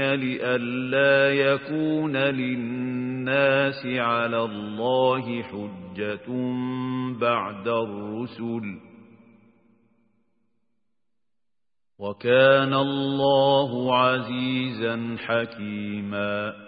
لئلا يكون للناس على الله حجة بعد الرسل. وكان الله عزيزا حكيما.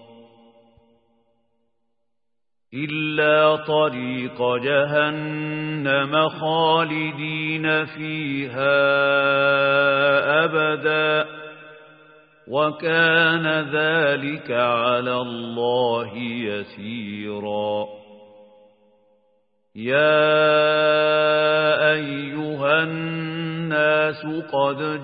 إلا طريق جهنم خالدين فيها أبداً. وكان ذلك على الله يسيرا. يا أيها الناس قد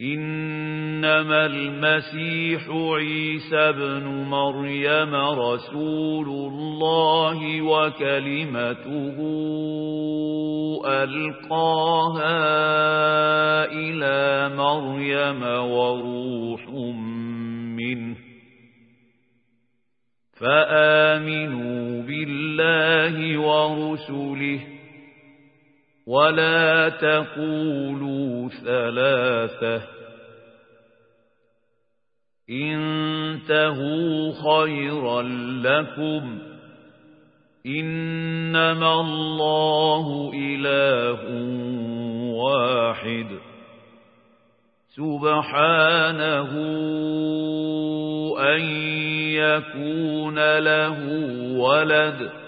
إنما المسيح عيسى بن مريم رسول الله وكلمته ألقاها إلى مريم وروح منه فآمنوا بالله ورسله ولا تقولوا ثلاثة. انتهوا خيرا لكم. إنما الله إله واحد. سبحانه أن يكون له ولد.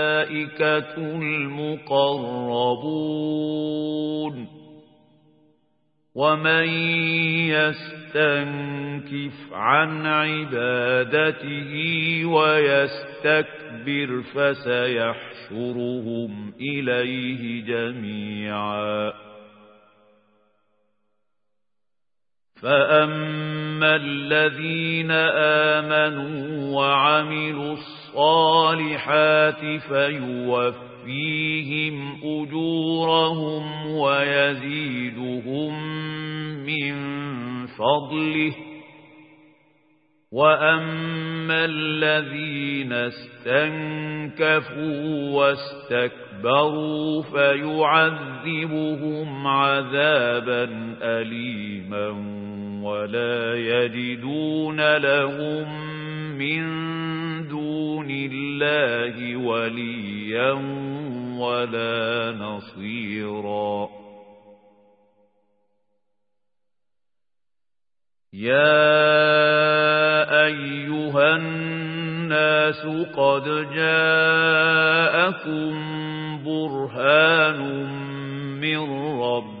الملائكة المقربون ومن يستنكف عن عبادته ويستكبر فسيحشرهم إليه جميعا. فأما الذين آمنوا وعملوا الصالحات فيوفيهم أجورهم ويزيدهم من فضله وأما الذين استنكفوا واستكبروا فيعذبهم عذابا أليما ولا يجدون لهم من دون الله وليا ولا نصيرا. يا أيها الناس قد جاءكم برهان من ربكم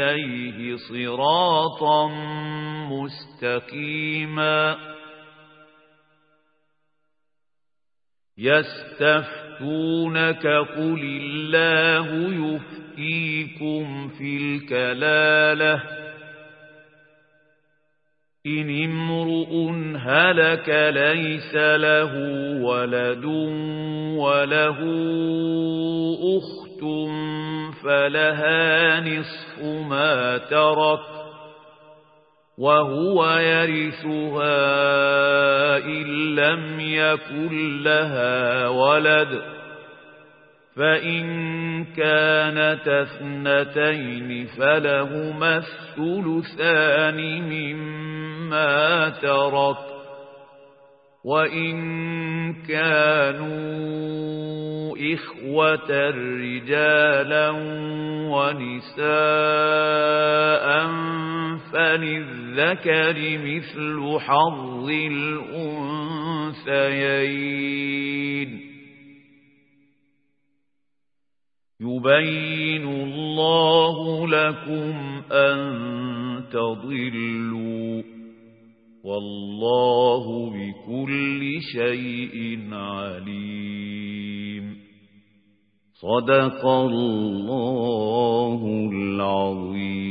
إليه صراطا مستقيما. يستفتونك قل الله يفتيكم في الكلالة. إن امرؤ هلك ليس له ولد وله أخت. فلها نصف ما ترك وهو يرثها إن لم يكن لها ولد فإن كانت اثنتين فلهما الثلثان مما ترك وإن كانوا إخوة رجالا ونساء فللذكر مثل حظ الأنثيين يبين الله لكم أن تضلوا والله شيء عليم. صدق الله العظيم.